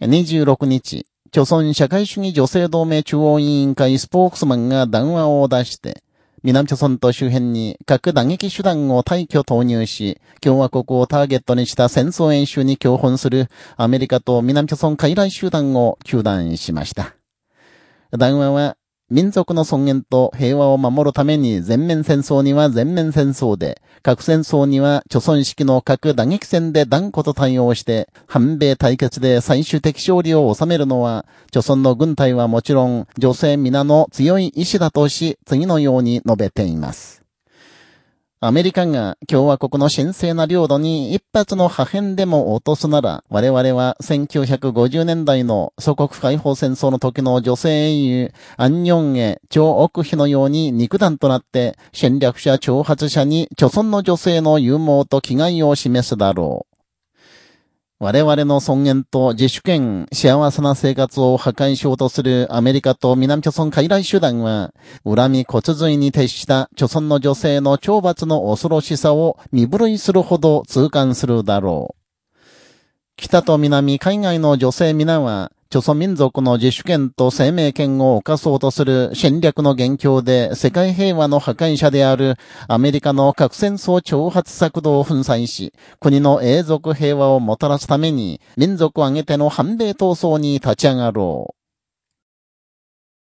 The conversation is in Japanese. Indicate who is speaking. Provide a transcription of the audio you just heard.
Speaker 1: 26日、朝鮮社会主義女性同盟中央委員会スポークスマンが談話を出して、南朝村と周辺に核打撃手段を退去投入し、共和国をターゲットにした戦争演習に共本するアメリカと南朝村傀儡集団を求断しました。談話は、民族の尊厳と平和を守るために全面戦争には全面戦争で、核戦争には貯村式の核打撃戦で断固と対応して、反米対決で最終的勝利を収めるのは、貯村の軍隊はもちろん女性皆の強い意志だとし、次のように述べています。アメリカが共和国の神聖な領土に一発の破片でも落とすなら、我々は1950年代の祖国解放戦争の時の女性英雄、アンニョンへ超奥秘のように肉弾となって、戦略者挑発者に著存の女性の勇猛と気概を示すだろう。我々の尊厳と自主権、幸せな生活を破壊しようとするアメリカと南朝村傀儡集団は、恨み骨髄に徹した朝村の女性の懲罰の恐ろしさを身震いするほど痛感するだろう。北と南海外の女性皆は、朝鮮民族の自主権と生命権を犯そうとする戦略の元凶で世界平和の破壊者であるアメリカの核戦争挑発策動を粉砕し、国の永続平和をもたらすために民族を挙げての反米闘争に立ち上がろう。